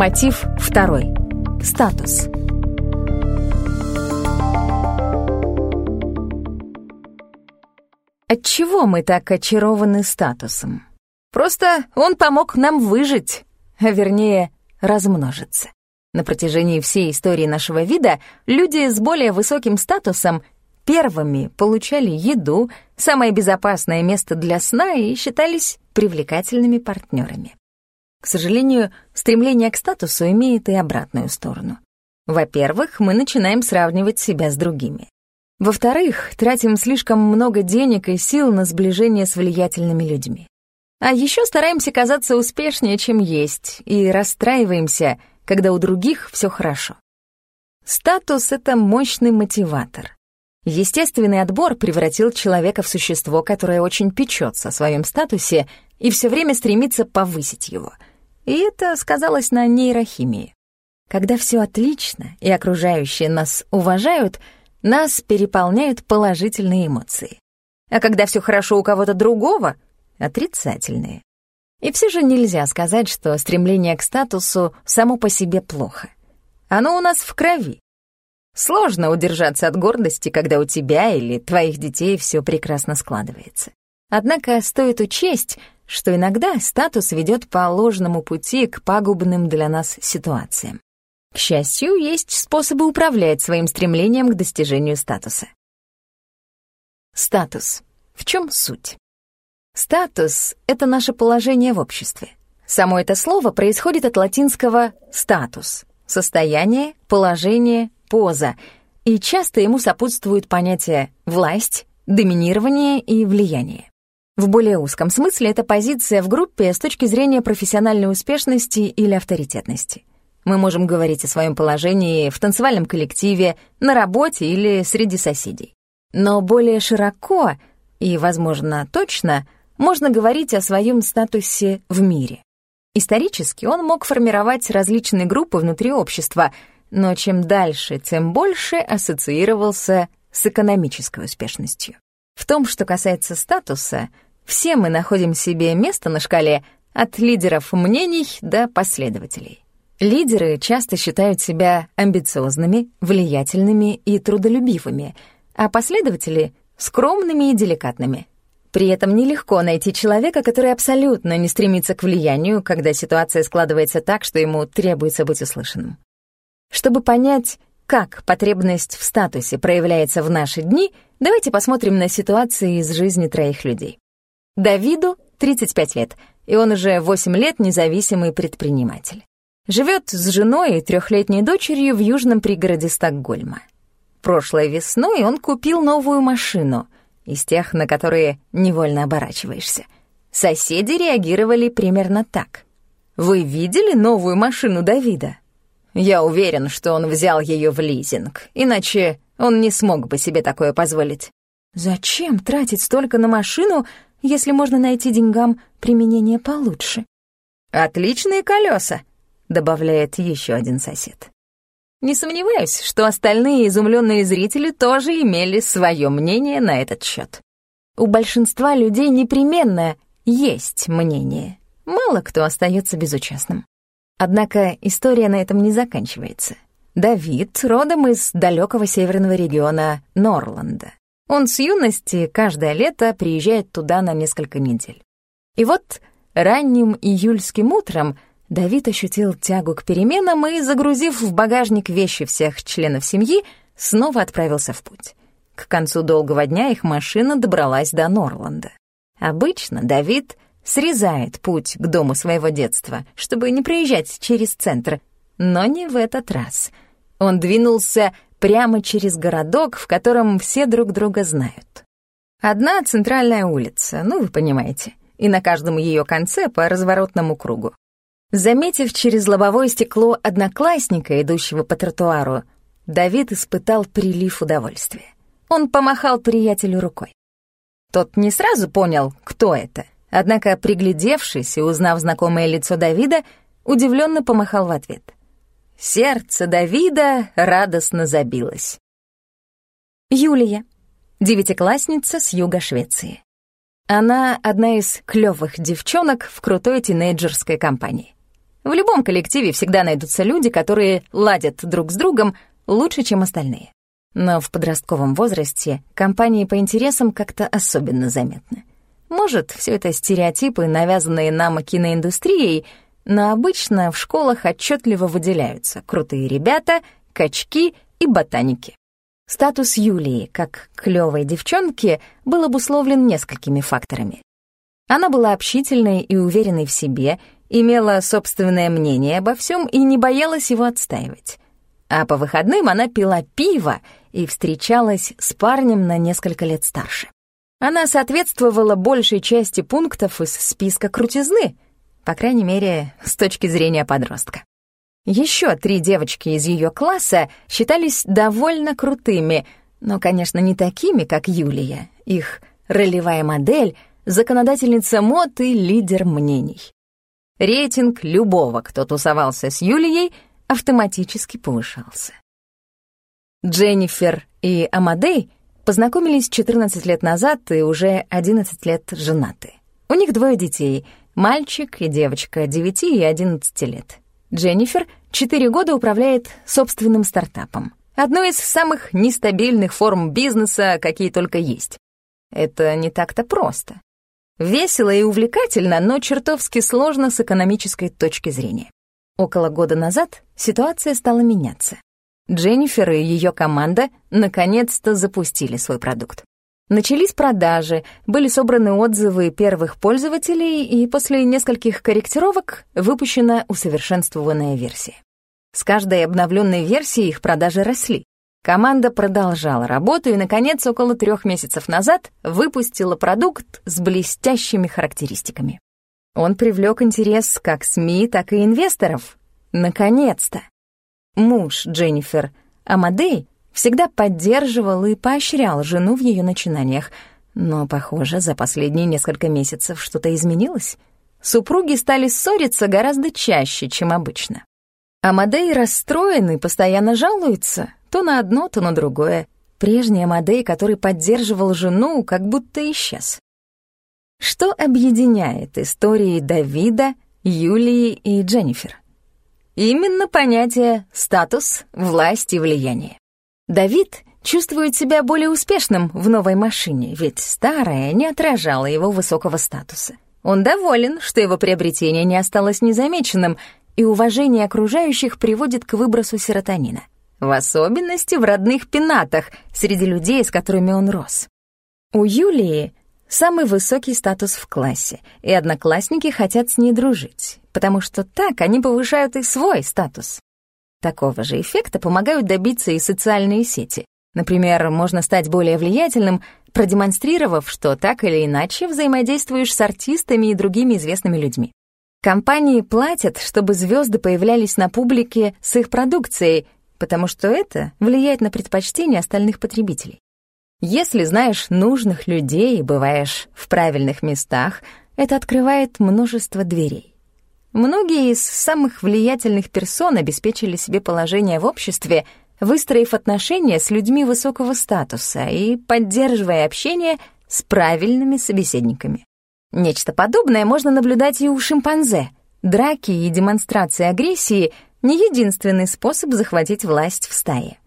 Мотив второй. Статус. Отчего мы так очарованы статусом? Просто он помог нам выжить, а вернее, размножиться. На протяжении всей истории нашего вида люди с более высоким статусом первыми получали еду, самое безопасное место для сна и считались привлекательными партнерами. К сожалению, стремление к статусу имеет и обратную сторону. Во-первых, мы начинаем сравнивать себя с другими. Во-вторых, тратим слишком много денег и сил на сближение с влиятельными людьми. А еще стараемся казаться успешнее, чем есть, и расстраиваемся, когда у других все хорошо. Статус — это мощный мотиватор. Естественный отбор превратил человека в существо, которое очень печется о своем статусе и все время стремится повысить его. И это сказалось на нейрохимии. Когда все отлично и окружающие нас уважают, нас переполняют положительные эмоции. А когда все хорошо у кого-то другого — отрицательные. И все же нельзя сказать, что стремление к статусу само по себе плохо. Оно у нас в крови. Сложно удержаться от гордости, когда у тебя или твоих детей все прекрасно складывается. Однако стоит учесть, что иногда статус ведет по ложному пути к пагубным для нас ситуациям. К счастью, есть способы управлять своим стремлением к достижению статуса. Статус. В чем суть? Статус — это наше положение в обществе. Само это слово происходит от латинского «статус» — состояние, положение, поза, и часто ему сопутствуют понятия «власть», «доминирование» и «влияние». В более узком смысле это позиция в группе с точки зрения профессиональной успешности или авторитетности. Мы можем говорить о своем положении в танцевальном коллективе, на работе или среди соседей. Но более широко и, возможно, точно — можно говорить о своем статусе в мире. Исторически он мог формировать различные группы внутри общества, но чем дальше, тем больше ассоциировался с экономической успешностью. В том, что касается статуса, все мы находим себе место на шкале от лидеров мнений до последователей. Лидеры часто считают себя амбициозными, влиятельными и трудолюбивыми, а последователи — скромными и деликатными. При этом нелегко найти человека, который абсолютно не стремится к влиянию, когда ситуация складывается так, что ему требуется быть услышанным. Чтобы понять, как потребность в статусе проявляется в наши дни, давайте посмотрим на ситуации из жизни троих людей. Давиду 35 лет, и он уже 8 лет независимый предприниматель. Живет с женой и трехлетней дочерью в южном пригороде Стокгольма. Прошлой весной он купил новую машину — из тех, на которые невольно оборачиваешься. Соседи реагировали примерно так. «Вы видели новую машину Давида?» «Я уверен, что он взял ее в лизинг, иначе он не смог бы себе такое позволить». «Зачем тратить столько на машину, если можно найти деньгам применение получше?» «Отличные колеса», — добавляет еще один сосед. Не сомневаюсь, что остальные изумленные зрители тоже имели свое мнение на этот счет. У большинства людей непременно есть мнение. Мало кто остается безучастным. Однако история на этом не заканчивается. Давид родом из далекого северного региона Норланда. Он с юности каждое лето приезжает туда на несколько недель. И вот ранним июльским утром — Давид ощутил тягу к переменам и, загрузив в багажник вещи всех членов семьи, снова отправился в путь. К концу долгого дня их машина добралась до Норланда. Обычно Давид срезает путь к дому своего детства, чтобы не проезжать через центр, но не в этот раз. Он двинулся прямо через городок, в котором все друг друга знают. Одна центральная улица, ну вы понимаете, и на каждом ее конце по разворотному кругу. Заметив через лобовое стекло одноклассника, идущего по тротуару, Давид испытал прилив удовольствия. Он помахал приятелю рукой. Тот не сразу понял, кто это, однако, приглядевшись и узнав знакомое лицо Давида, удивленно помахал в ответ. Сердце Давида радостно забилось. Юлия, девятиклассница с юга Швеции. Она одна из клёвых девчонок в крутой тинейджерской компании. В любом коллективе всегда найдутся люди, которые ладят друг с другом лучше, чем остальные. Но в подростковом возрасте компании по интересам как-то особенно заметны. Может, все это стереотипы, навязанные нам киноиндустрией, но обычно в школах отчетливо выделяются крутые ребята, качки и ботаники. Статус Юлии, как клёвой девчонки, был обусловлен несколькими факторами. Она была общительной и уверенной в себе, имела собственное мнение обо всем и не боялась его отстаивать. А по выходным она пила пиво и встречалась с парнем на несколько лет старше. Она соответствовала большей части пунктов из списка крутизны, по крайней мере, с точки зрения подростка. Еще три девочки из ее класса считались довольно крутыми, но, конечно, не такими, как Юлия. Их ролевая модель, законодательница мод и лидер мнений. Рейтинг любого, кто тусовался с Юлией, автоматически повышался. Дженнифер и Амадей познакомились 14 лет назад и уже 11 лет женаты. У них двое детей — мальчик и девочка 9 и 11 лет. Дженнифер 4 года управляет собственным стартапом. Одной из самых нестабильных форм бизнеса, какие только есть. Это не так-то просто. Весело и увлекательно, но чертовски сложно с экономической точки зрения. Около года назад ситуация стала меняться. Дженнифер и ее команда наконец-то запустили свой продукт. Начались продажи, были собраны отзывы первых пользователей, и после нескольких корректировок выпущена усовершенствованная версия. С каждой обновленной версией их продажи росли. Команда продолжала работу и, наконец, около трех месяцев назад выпустила продукт с блестящими характеристиками. Он привлек интерес как СМИ, так и инвесторов. Наконец-то! Муж Дженнифер, Амадей, всегда поддерживал и поощрял жену в ее начинаниях, но, похоже, за последние несколько месяцев что-то изменилось. Супруги стали ссориться гораздо чаще, чем обычно. Амадей расстроен и постоянно жалуется то на одно, то на другое. Прежний Амадей, который поддерживал жену, как будто исчез. Что объединяет истории Давида, Юлии и Дженнифер? Именно понятие «статус», «власть» и «влияние». Давид чувствует себя более успешным в новой машине, ведь старая не отражала его высокого статуса. Он доволен, что его приобретение не осталось незамеченным, и уважение окружающих приводит к выбросу серотонина. В особенности в родных пенатах, среди людей, с которыми он рос. У Юлии самый высокий статус в классе, и одноклассники хотят с ней дружить, потому что так они повышают и свой статус. Такого же эффекта помогают добиться и социальные сети. Например, можно стать более влиятельным, продемонстрировав, что так или иначе взаимодействуешь с артистами и другими известными людьми. Компании платят, чтобы звезды появлялись на публике с их продукцией, потому что это влияет на предпочтения остальных потребителей. Если знаешь нужных людей и бываешь в правильных местах, это открывает множество дверей. Многие из самых влиятельных персон обеспечили себе положение в обществе, выстроив отношения с людьми высокого статуса и поддерживая общение с правильными собеседниками. Нечто подобное можно наблюдать и у шимпанзе. Драки и демонстрации агрессии — не единственный способ захватить власть в стае.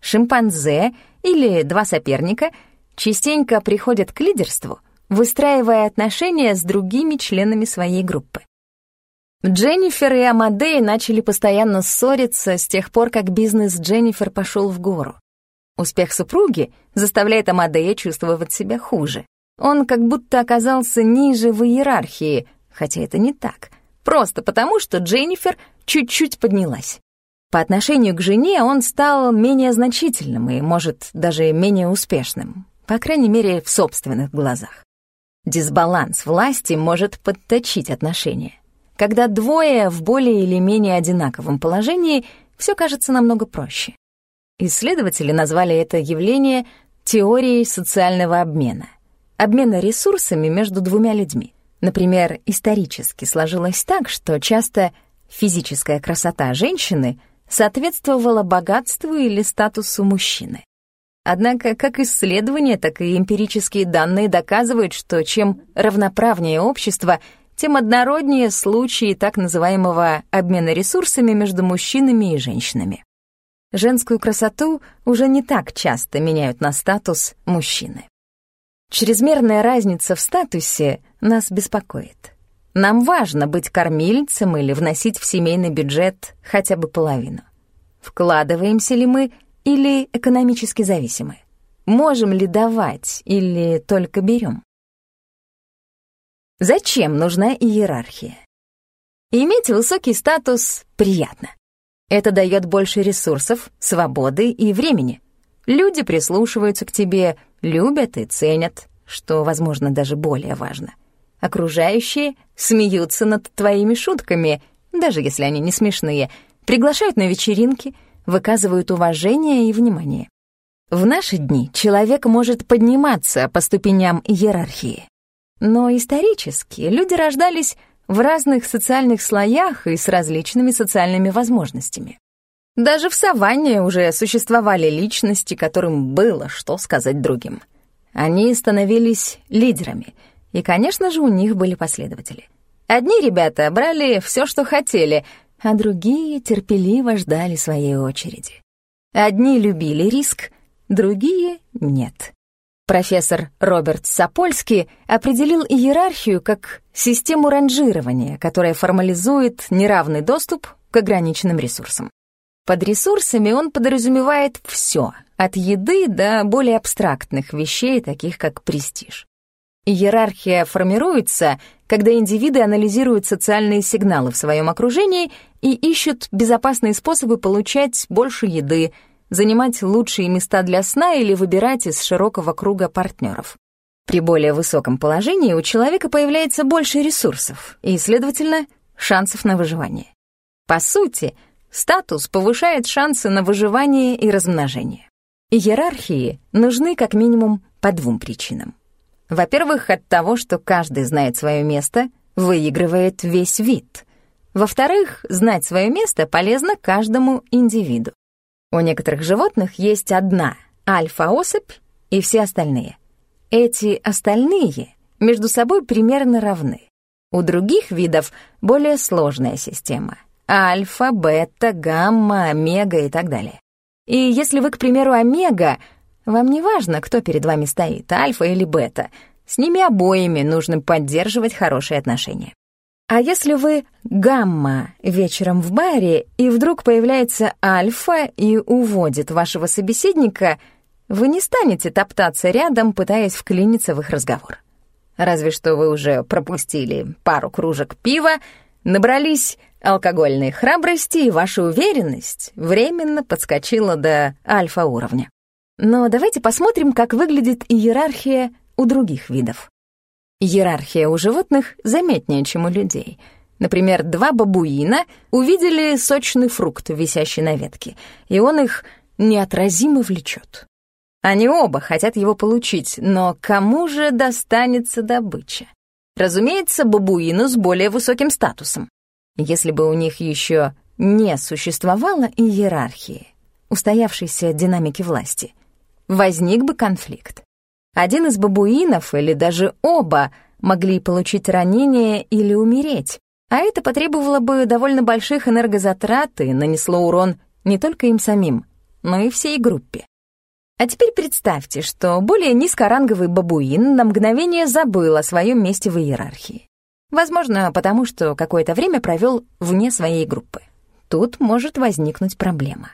Шимпанзе или два соперника частенько приходят к лидерству, выстраивая отношения с другими членами своей группы. Дженнифер и Амадей начали постоянно ссориться с тех пор, как бизнес Дженнифер пошел в гору. Успех супруги заставляет Амадея чувствовать себя хуже. Он как будто оказался ниже в иерархии, хотя это не так. Просто потому, что Дженнифер чуть-чуть поднялась. По отношению к жене он стал менее значительным и, может, даже менее успешным, по крайней мере, в собственных глазах. Дисбаланс власти может подточить отношения. Когда двое в более или менее одинаковом положении, все кажется намного проще. Исследователи назвали это явление теорией социального обмена. Обмена ресурсами между двумя людьми. Например, исторически сложилось так, что часто физическая красота женщины — соответствовало богатству или статусу мужчины. Однако как исследования, так и эмпирические данные доказывают, что чем равноправнее общество, тем однороднее случаи так называемого обмена ресурсами между мужчинами и женщинами. Женскую красоту уже не так часто меняют на статус мужчины. Чрезмерная разница в статусе нас беспокоит. Нам важно быть кормильцем или вносить в семейный бюджет хотя бы половину. Вкладываемся ли мы или экономически зависимы? Можем ли давать или только берем? Зачем нужна иерархия? Иметь высокий статус приятно. Это дает больше ресурсов, свободы и времени. Люди прислушиваются к тебе, любят и ценят, что, возможно, даже более важно. Окружающие смеются над твоими шутками, даже если они не смешные, приглашают на вечеринки, выказывают уважение и внимание. В наши дни человек может подниматься по ступеням иерархии. Но исторически люди рождались в разных социальных слоях и с различными социальными возможностями. Даже в саванне уже существовали личности, которым было что сказать другим. Они становились лидерами, и, конечно же, у них были последователи. Одни ребята брали все, что хотели, а другие терпеливо ждали своей очереди. Одни любили риск, другие — нет. Профессор Роберт Сапольский определил иерархию как систему ранжирования, которая формализует неравный доступ к ограниченным ресурсам. Под ресурсами он подразумевает все, от еды до более абстрактных вещей, таких как престиж. Иерархия формируется, когда индивиды анализируют социальные сигналы в своем окружении и ищут безопасные способы получать больше еды, занимать лучшие места для сна или выбирать из широкого круга партнеров. При более высоком положении у человека появляется больше ресурсов и, следовательно, шансов на выживание. По сути, статус повышает шансы на выживание и размножение. Иерархии нужны как минимум по двум причинам. Во-первых, от того, что каждый знает свое место, выигрывает весь вид. Во-вторых, знать свое место полезно каждому индивиду. У некоторых животных есть одна альфа-особь и все остальные. Эти остальные между собой примерно равны. У других видов более сложная система. Альфа, бета, гамма, омега и так далее. И если вы, к примеру, омега, вам не важно, кто перед вами стоит, альфа или бета. С ними обоими нужно поддерживать хорошие отношения. А если вы гамма вечером в баре, и вдруг появляется альфа и уводит вашего собеседника, вы не станете топтаться рядом, пытаясь вклиниться в их разговор. Разве что вы уже пропустили пару кружек пива, набрались алкогольной храбрости, и ваша уверенность временно подскочила до альфа-уровня. Но давайте посмотрим, как выглядит иерархия у других видов. Иерархия у животных заметнее, чем у людей. Например, два бабуина увидели сочный фрукт, висящий на ветке, и он их неотразимо влечет. Они оба хотят его получить, но кому же достанется добыча? Разумеется, бабуину с более высоким статусом. Если бы у них еще не существовало иерархии, устоявшейся динамики власти, возник бы конфликт. Один из бабуинов или даже оба могли получить ранение или умереть, а это потребовало бы довольно больших энергозатрат и нанесло урон не только им самим, но и всей группе. А теперь представьте, что более низкоранговый бабуин на мгновение забыл о своем месте в иерархии. Возможно, потому что какое-то время провел вне своей группы. Тут может возникнуть проблема.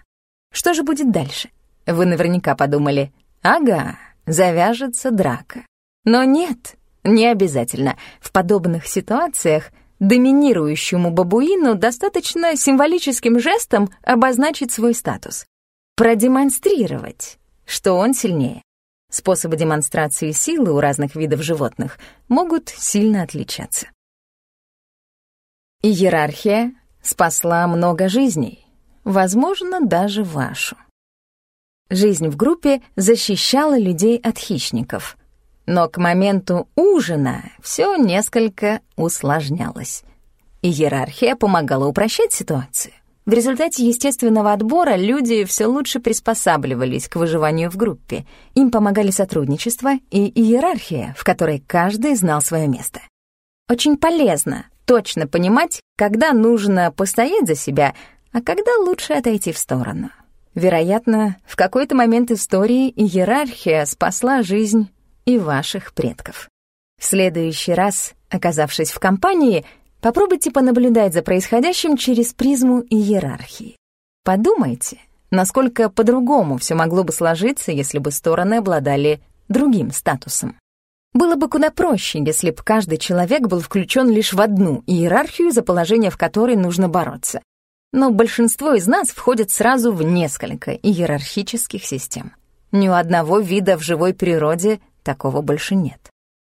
Что же будет дальше? Вы наверняка подумали, ага, завяжется драка. Но нет, не обязательно. В подобных ситуациях доминирующему бабуину достаточно символическим жестом обозначить свой статус. Продемонстрировать, что он сильнее. Способы демонстрации силы у разных видов животных могут сильно отличаться. Иерархия спасла много жизней, возможно, даже вашу. Жизнь в группе защищала людей от хищников. Но к моменту ужина все несколько усложнялось. Иерархия помогала упрощать ситуацию. В результате естественного отбора люди все лучше приспосабливались к выживанию в группе. Им помогали сотрудничество и иерархия, в которой каждый знал свое место. Очень полезно точно понимать, когда нужно постоять за себя, а когда лучше отойти в сторону. Вероятно, в какой-то момент истории иерархия спасла жизнь и ваших предков. В следующий раз, оказавшись в компании, попробуйте понаблюдать за происходящим через призму иерархии. Подумайте, насколько по-другому все могло бы сложиться, если бы стороны обладали другим статусом. Было бы куда проще, если бы каждый человек был включен лишь в одну иерархию, за положение в которой нужно бороться. Но большинство из нас входят сразу в несколько иерархических систем. Ни у одного вида в живой природе такого больше нет.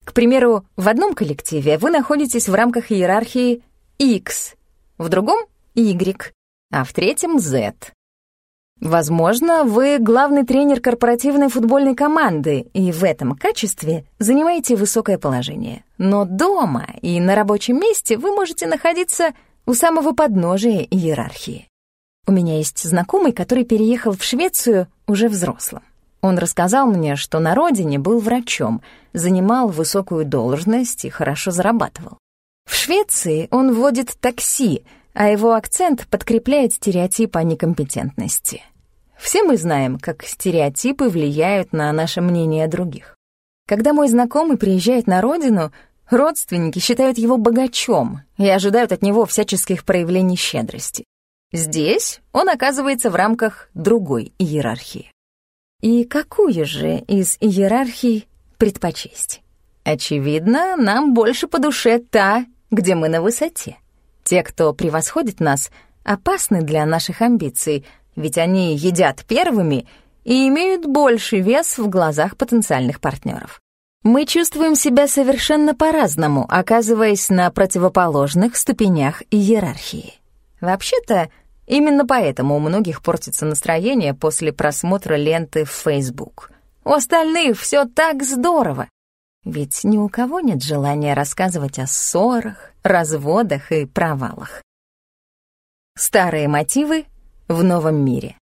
К примеру, в одном коллективе вы находитесь в рамках иерархии X, в другом — Y, а в третьем — Z. Возможно, вы главный тренер корпоративной футбольной команды и в этом качестве занимаете высокое положение. Но дома и на рабочем месте вы можете находиться у самого подножия иерархии. У меня есть знакомый, который переехал в Швецию уже взрослым. Он рассказал мне, что на родине был врачом, занимал высокую должность и хорошо зарабатывал. В Швеции он водит такси, а его акцент подкрепляет стереотип о некомпетентности. Все мы знаем, как стереотипы влияют на наше мнение о других. Когда мой знакомый приезжает на родину, родственники считают его богачом и ожидают от него всяческих проявлений щедрости. Здесь он оказывается в рамках другой иерархии. И какую же из иерархий предпочесть? Очевидно, нам больше по душе та, где мы на высоте. Те, кто превосходит нас, опасны для наших амбиций, ведь они едят первыми и имеют больший вес в глазах потенциальных партнеров. Мы чувствуем себя совершенно по-разному, оказываясь на противоположных ступенях иерархии. Вообще-то, именно поэтому у многих портится настроение после просмотра ленты в Facebook. У остальных все так здорово. Ведь ни у кого нет желания рассказывать о ссорах, разводах и провалах. Старые мотивы в новом мире.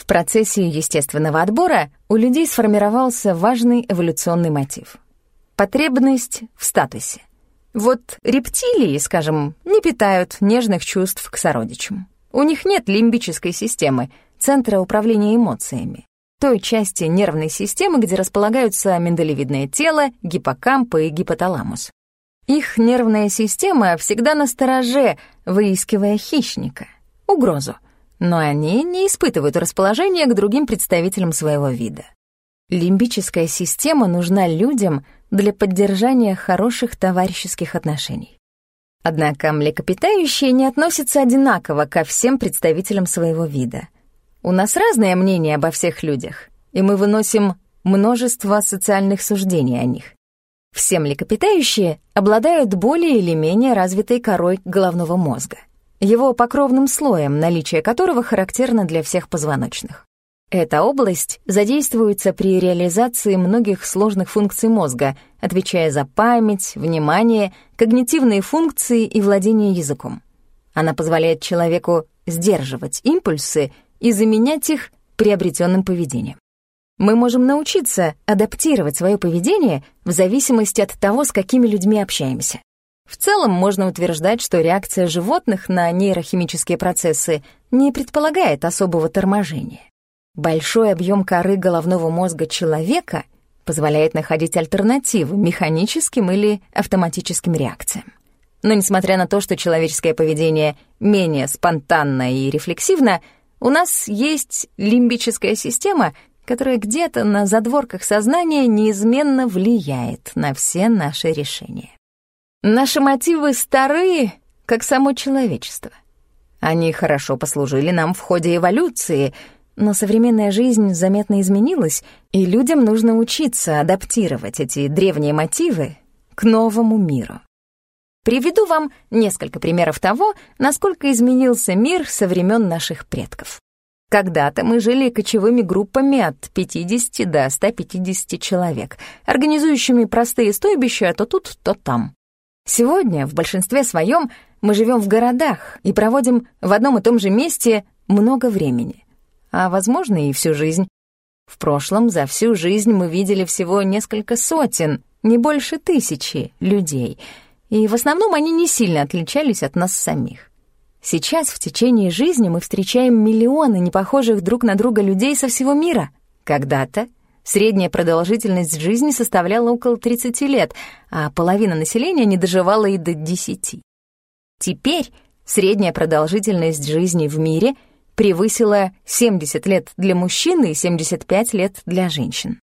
В процессе естественного отбора у людей сформировался важный эволюционный мотив — потребность в статусе. Вот рептилии, скажем, не питают нежных чувств к сородичам. У них нет лимбической системы, центра управления эмоциями, той части нервной системы, где располагаются миндалевидное тело, гиппокамп и гипоталамус. Их нервная система всегда на стороже, выискивая хищника, угрозу — но они не испытывают расположения к другим представителям своего вида. Лимбическая система нужна людям для поддержания хороших товарищеских отношений. Однако млекопитающие не относятся одинаково ко всем представителям своего вида. У нас разное мнение обо всех людях, и мы выносим множество социальных суждений о них. Все млекопитающие обладают более или менее развитой корой головного мозга его покровным слоем, наличие которого характерно для всех позвоночных. Эта область задействуется при реализации многих сложных функций мозга, отвечая за память, внимание, когнитивные функции и владение языком. Она позволяет человеку сдерживать импульсы и заменять их приобретенным поведением. Мы можем научиться адаптировать свое поведение в зависимости от того, с какими людьми общаемся. В целом можно утверждать, что реакция животных на нейрохимические процессы не предполагает особого торможения. Большой объем коры головного мозга человека позволяет находить альтернативы механическим или автоматическим реакциям. Но несмотря на то, что человеческое поведение менее спонтанно и рефлексивно, у нас есть лимбическая система, которая где-то на задворках сознания неизменно влияет на все наши решения. Наши мотивы стары, как само человечество. Они хорошо послужили нам в ходе эволюции, но современная жизнь заметно изменилась, и людям нужно учиться адаптировать эти древние мотивы к новому миру. Приведу вам несколько примеров того, насколько изменился мир со времен наших предков. Когда-то мы жили кочевыми группами от 50 до 150 человек, организующими простые стойбища то тут, то там. Сегодня в большинстве своем мы живем в городах и проводим в одном и том же месте много времени, а, возможно, и всю жизнь. В прошлом за всю жизнь мы видели всего несколько сотен, не больше тысячи людей, и в основном они не сильно отличались от нас самих. Сейчас в течение жизни мы встречаем миллионы непохожих друг на друга людей со всего мира. Когда-то средняя продолжительность жизни составляла около 30 лет, а половина населения не доживала и до 10. Теперь средняя продолжительность жизни в мире превысила 70 лет для мужчин и 75 лет для женщин.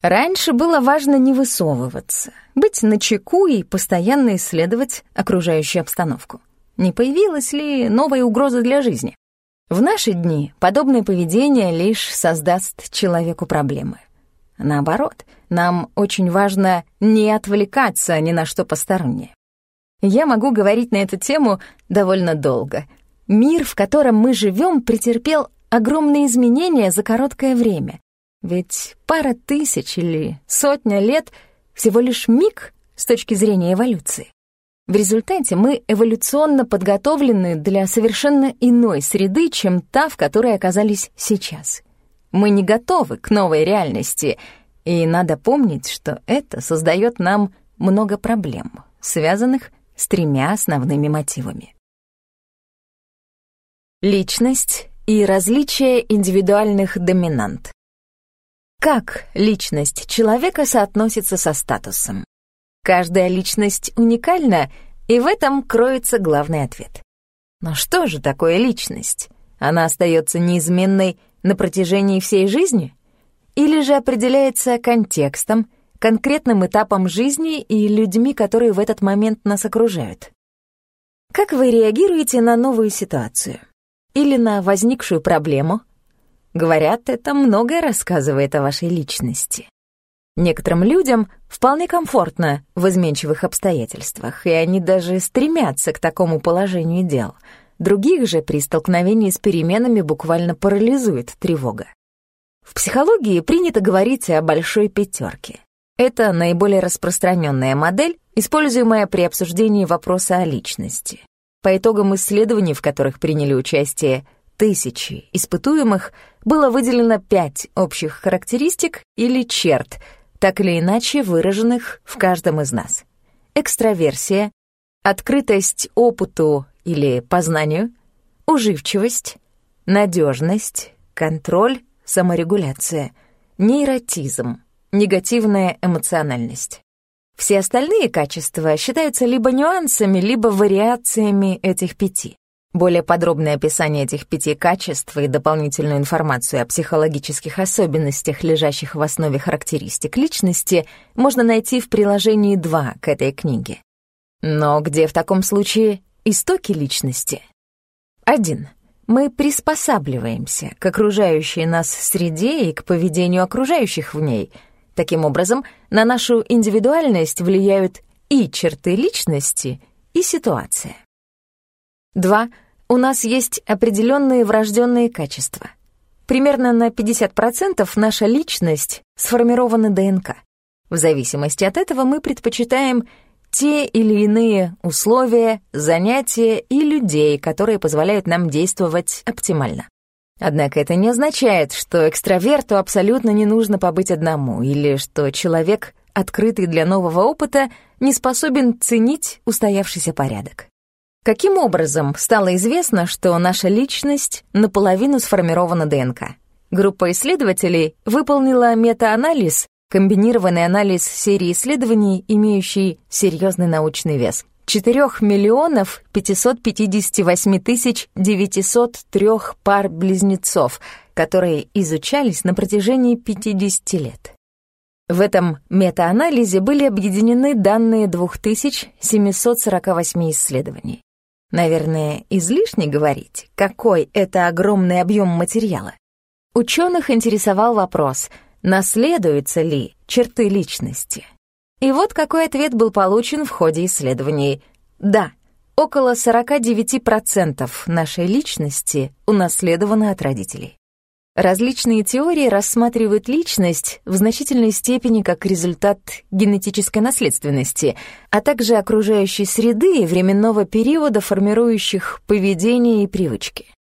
Раньше было важно не высовываться, быть начеку и постоянно исследовать окружающую обстановку. Не появилась ли новая угроза для жизни? В наши дни подобное поведение лишь создаст человеку проблемы. Наоборот, нам очень важно не отвлекаться ни на что постороннее. Я могу говорить на эту тему довольно долго. Мир, в котором мы живем, претерпел огромные изменения за короткое время. Ведь пара тысяч или сотня лет — всего лишь миг с точки зрения эволюции. В результате мы эволюционно подготовлены для совершенно иной среды, чем та, в которой оказались сейчас. Мы не готовы к новой реальности, и надо помнить, что это создает нам много проблем, связанных с тремя основными мотивами. Личность и различие индивидуальных доминант. Как личность человека соотносится со статусом? Каждая личность уникальна, и в этом кроется главный ответ. Но что же такое личность? Она остается неизменной на протяжении всей жизни? Или же определяется контекстом, конкретным этапом жизни и людьми, которые в этот момент нас окружают? Как вы реагируете на новую ситуацию? Или на возникшую проблему — Говорят, это многое рассказывает о вашей личности. Некоторым людям вполне комфортно в изменчивых обстоятельствах, и они даже стремятся к такому положению дел. Других же при столкновении с переменами буквально парализует тревога. В психологии принято говорить о большой пятерке. Это наиболее распространенная модель, используемая при обсуждении вопроса о личности. По итогам исследований, в которых приняли участие тысячи испытуемых было выделено пять общих характеристик или черт, так или иначе выраженных в каждом из нас. Экстраверсия, открытость опыту или познанию, уживчивость, надежность, контроль, саморегуляция, нейротизм, негативная эмоциональность. Все остальные качества считаются либо нюансами, либо вариациями этих пяти. Более подробное описание этих пяти качеств и дополнительную информацию о психологических особенностях, лежащих в основе характеристик личности, можно найти в приложении 2 к этой книге. Но где в таком случае истоки личности? 1. Мы приспосабливаемся к окружающей нас среде и к поведению окружающих в ней. Таким образом, на нашу индивидуальность влияют и черты личности, и ситуация. 2 у нас есть определенные врожденные качества. Примерно на 50% наша личность сформирована ДНК. В зависимости от этого мы предпочитаем те или иные условия, занятия и людей, которые позволяют нам действовать оптимально. Однако это не означает, что экстраверту абсолютно не нужно побыть одному, или что человек, открытый для нового опыта, не способен ценить устоявшийся порядок. Каким образом стало известно, что наша личность наполовину сформирована ДНК? Группа исследователей выполнила метаанализ, комбинированный анализ серии исследований, имеющий серьезный научный вес. 4 миллионов 558 тысяч 903 пар близнецов, которые изучались на протяжении 50 лет. В этом метаанализе были объединены данные 2748 исследований. Наверное, излишне говорить, какой это огромный объем материала. Ученых интересовал вопрос, наследуются ли черты личности. И вот какой ответ был получен в ходе исследований. Да, около 49% нашей личности унаследовано от родителей. Различные теории рассматривают личность в значительной степени как результат генетической наследственности, а также окружающей среды и временного периода, формирующих поведение и привычки.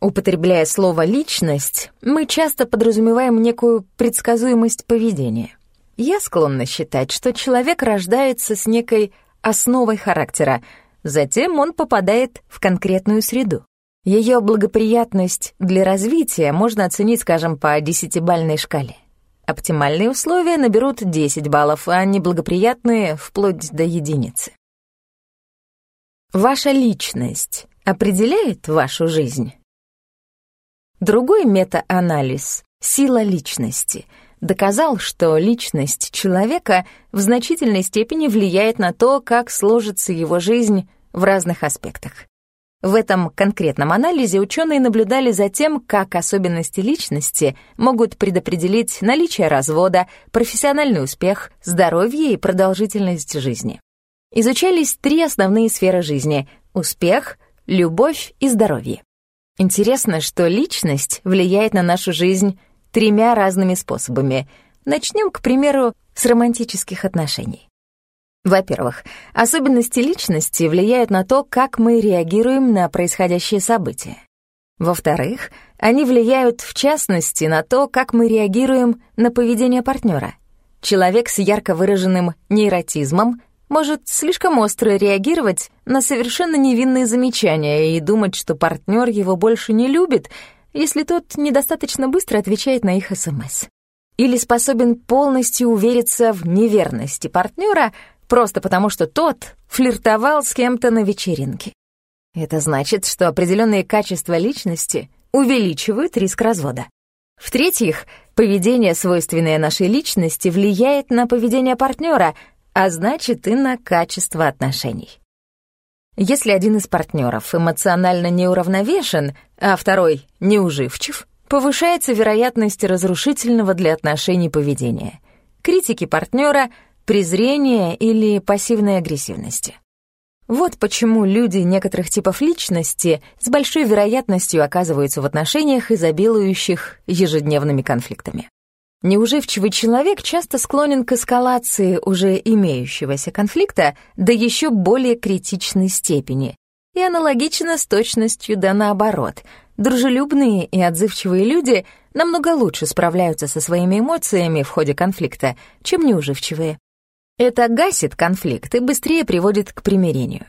Употребляя слово «личность», мы часто подразумеваем некую предсказуемость поведения. Я склонна считать, что человек рождается с некой основой характера. Затем он попадает в конкретную среду. Ее благоприятность для развития можно оценить, скажем, по десятибальной шкале. Оптимальные условия наберут 10 баллов, а неблагоприятные — вплоть до единицы. Ваша личность определяет вашу жизнь? Другой метаанализ — сила личности — доказал, что личность человека в значительной степени влияет на то, как сложится его жизнь в разных аспектах. В этом конкретном анализе ученые наблюдали за тем, как особенности личности могут предопределить наличие развода, профессиональный успех, здоровье и продолжительность жизни. Изучались три основные сферы жизни — успех, любовь и здоровье. Интересно, что личность влияет на нашу жизнь тремя разными способами. Начнем, к примеру, с романтических отношений. Во-первых, особенности личности влияют на то, как мы реагируем на происходящие события. Во-вторых, они влияют, в частности, на то, как мы реагируем на поведение партнера. Человек с ярко выраженным нейротизмом может слишком остро реагировать на совершенно невинные замечания и думать, что партнер его больше не любит, если тот недостаточно быстро отвечает на их СМС. Или способен полностью увериться в неверности партнера, просто потому что тот флиртовал с кем-то на вечеринке. Это значит, что определенные качества личности увеличивают риск развода. В-третьих, поведение, свойственное нашей личности, влияет на поведение партнера, а значит и на качество отношений. Если один из партнеров эмоционально неуравновешен, а второй неуживчив, повышается вероятность разрушительного для отношений поведения. Критики партнера — презрения или пассивной агрессивности. Вот почему люди некоторых типов личности с большой вероятностью оказываются в отношениях, изобилующих ежедневными конфликтами. Неуживчивый человек часто склонен к эскалации уже имеющегося конфликта до еще более критичной степени. И аналогично с точностью да наоборот. Дружелюбные и отзывчивые люди намного лучше справляются со своими эмоциями в ходе конфликта, чем неуживчивые. Это гасит конфликт и быстрее приводит к примирению.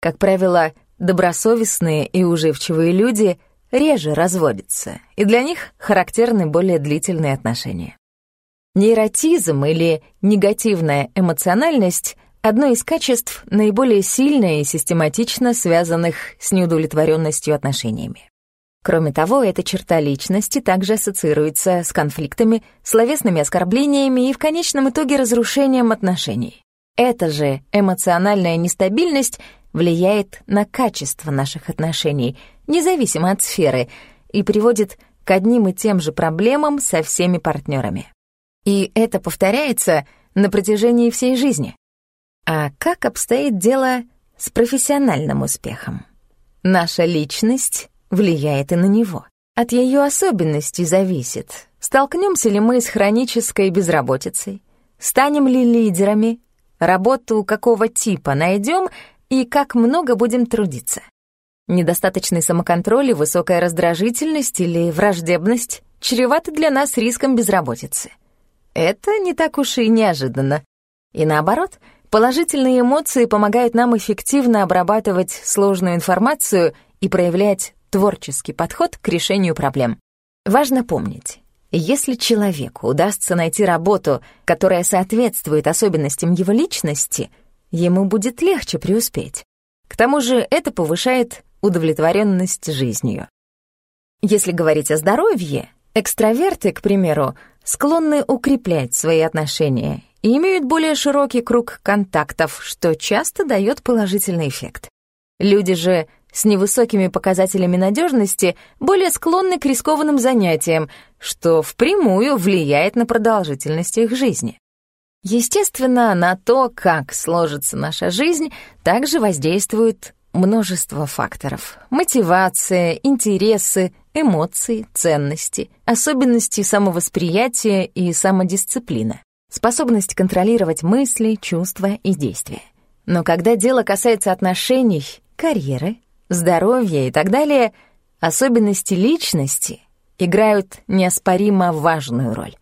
Как правило, добросовестные и уживчивые люди реже разводятся, и для них характерны более длительные отношения. Нейротизм или негативная эмоциональность — одно из качеств, наиболее сильно и систематично связанных с неудовлетворенностью отношениями. Кроме того, эта черта личности также ассоциируется с конфликтами, словесными оскорблениями и в конечном итоге разрушением отношений. Эта же эмоциональная нестабильность влияет на качество наших отношений, независимо от сферы, и приводит к одним и тем же проблемам со всеми партнерами. И это повторяется на протяжении всей жизни. А как обстоит дело с профессиональным успехом? Наша личность влияет и на него. От ее особенностей зависит, столкнемся ли мы с хронической безработицей, станем ли лидерами, работу какого типа найдем и как много будем трудиться. Недостаточный самоконтроль и высокая раздражительность или враждебность чреваты для нас риском безработицы. Это не так уж и неожиданно. И наоборот, положительные эмоции помогают нам эффективно обрабатывать сложную информацию и проявлять творческий подход к решению проблем. Важно помнить, если человеку удастся найти работу, которая соответствует особенностям его личности, ему будет легче преуспеть. К тому же это повышает удовлетворенность жизнью. Если говорить о здоровье, экстраверты, к примеру, склонны укреплять свои отношения и имеют более широкий круг контактов, что часто дает положительный эффект. Люди же с невысокими показателями надежности более склонны к рискованным занятиям, что впрямую влияет на продолжительность их жизни. Естественно, на то, как сложится наша жизнь, также воздействует множество факторов. Мотивация, интересы, эмоции, ценности, особенности самовосприятия и самодисциплина, способность контролировать мысли, чувства и действия. Но когда дело касается отношений, карьеры, здоровье и так далее, особенности личности играют неоспоримо важную роль.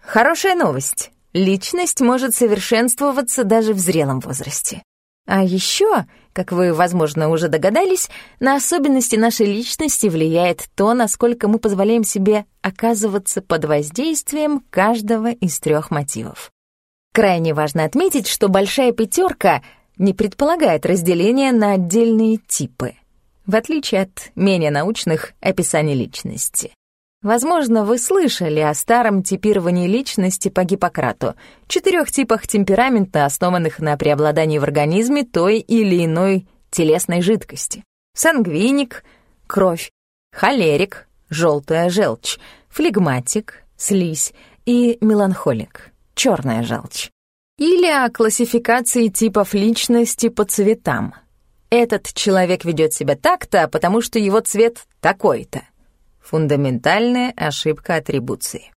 Хорошая новость. Личность может совершенствоваться даже в зрелом возрасте. А еще, как вы, возможно, уже догадались, на особенности нашей личности влияет то, насколько мы позволяем себе оказываться под воздействием каждого из трех мотивов. Крайне важно отметить, что большая пятерка не предполагает разделения на отдельные типы, в отличие от менее научных описаний личности. Возможно, вы слышали о старом типировании личности по Гиппократу, четырех типах темперамента, основанных на преобладании в организме той или иной телесной жидкости. Сангвиник — кровь, холерик — желтая желчь, флегматик — слизь и меланхолик — черная желчь. Или о классификации типов личности по цветам. Этот человек ведет себя так-то, потому что его цвет такой-то. Фундаментальная ошибка атрибуции.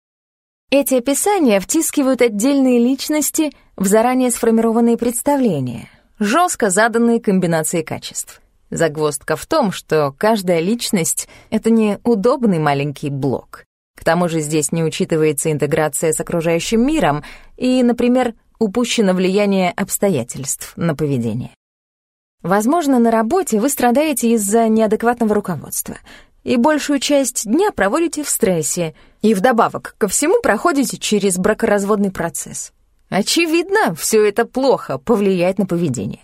Эти описания втискивают отдельные личности в заранее сформированные представления, жестко заданные комбинации качеств. Загвоздка в том, что каждая личность — это не удобный маленький блок. К тому же здесь не учитывается интеграция с окружающим миром и, например, упущено влияние обстоятельств на поведение. Возможно, на работе вы страдаете из-за неадекватного руководства — и большую часть дня проводите в стрессе, и вдобавок ко всему проходите через бракоразводный процесс. Очевидно, все это плохо повлияет на поведение.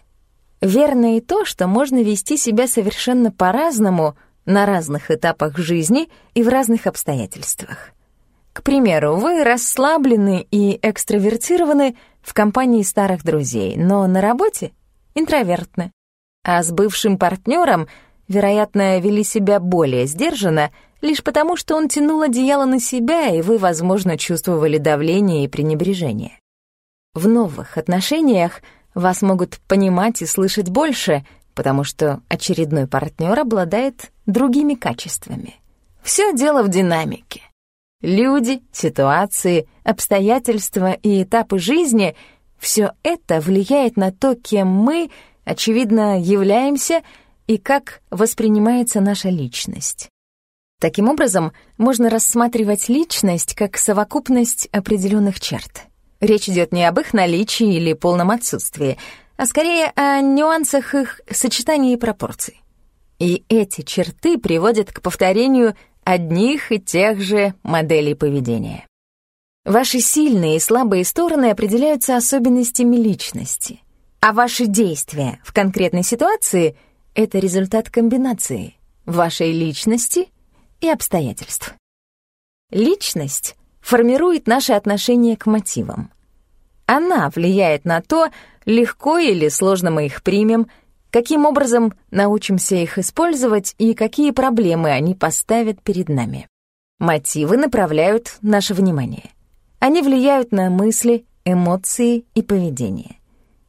Верно и то, что можно вести себя совершенно по-разному на разных этапах жизни и в разных обстоятельствах. К примеру, вы расслаблены и экстравертированы в компании старых друзей, но на работе — интровертны. А с бывшим партнером — вероятно, вели себя более сдержанно, лишь потому, что он тянул одеяло на себя, и вы, возможно, чувствовали давление и пренебрежение. В новых отношениях вас могут понимать и слышать больше, потому что очередной партнер обладает другими качествами. Все дело в динамике. Люди, ситуации, обстоятельства и этапы жизни — все это влияет на то, кем мы, очевидно, являемся — и как воспринимается наша личность. Таким образом, можно рассматривать личность как совокупность определенных черт. Речь идет не об их наличии или полном отсутствии, а скорее о нюансах их сочетания и пропорций. И эти черты приводят к повторению одних и тех же моделей поведения. Ваши сильные и слабые стороны определяются особенностями личности, а ваши действия в конкретной ситуации это результат комбинации вашей личности и обстоятельств. Личность формирует наше отношение к мотивам. Она влияет на то, легко или сложно мы их примем, каким образом научимся их использовать и какие проблемы они поставят перед нами. Мотивы направляют наше внимание. Они влияют на мысли, эмоции и поведение.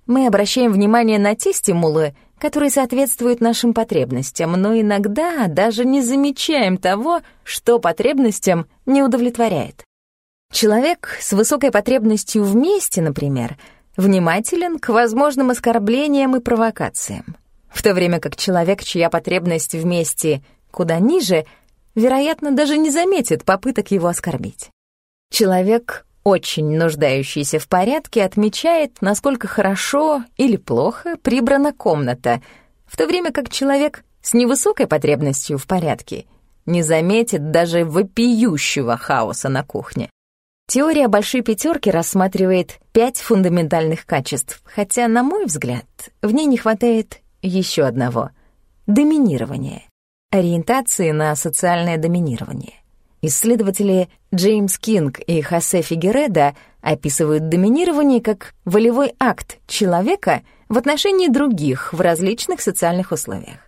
Мы обращаем внимание на те стимулы, которые соответствуют нашим потребностям, но иногда даже не замечаем того, что потребностям не удовлетворяет. Человек с высокой потребностью вместе, например, внимателен к возможным оскорблениям и провокациям, в то время как человек, чья потребность вместе куда ниже, вероятно, даже не заметит попыток его оскорбить. Человек очень нуждающийся в порядке, отмечает, насколько хорошо или плохо прибрана комната, в то время как человек с невысокой потребностью в порядке не заметит даже вопиющего хаоса на кухне. Теория большой пятерки рассматривает пять фундаментальных качеств, хотя, на мой взгляд, в ней не хватает еще одного — доминирования, ориентации на социальное доминирование. Исследователи Джеймс Кинг и Хосе Фигереда описывают доминирование как волевой акт человека в отношении других в различных социальных условиях.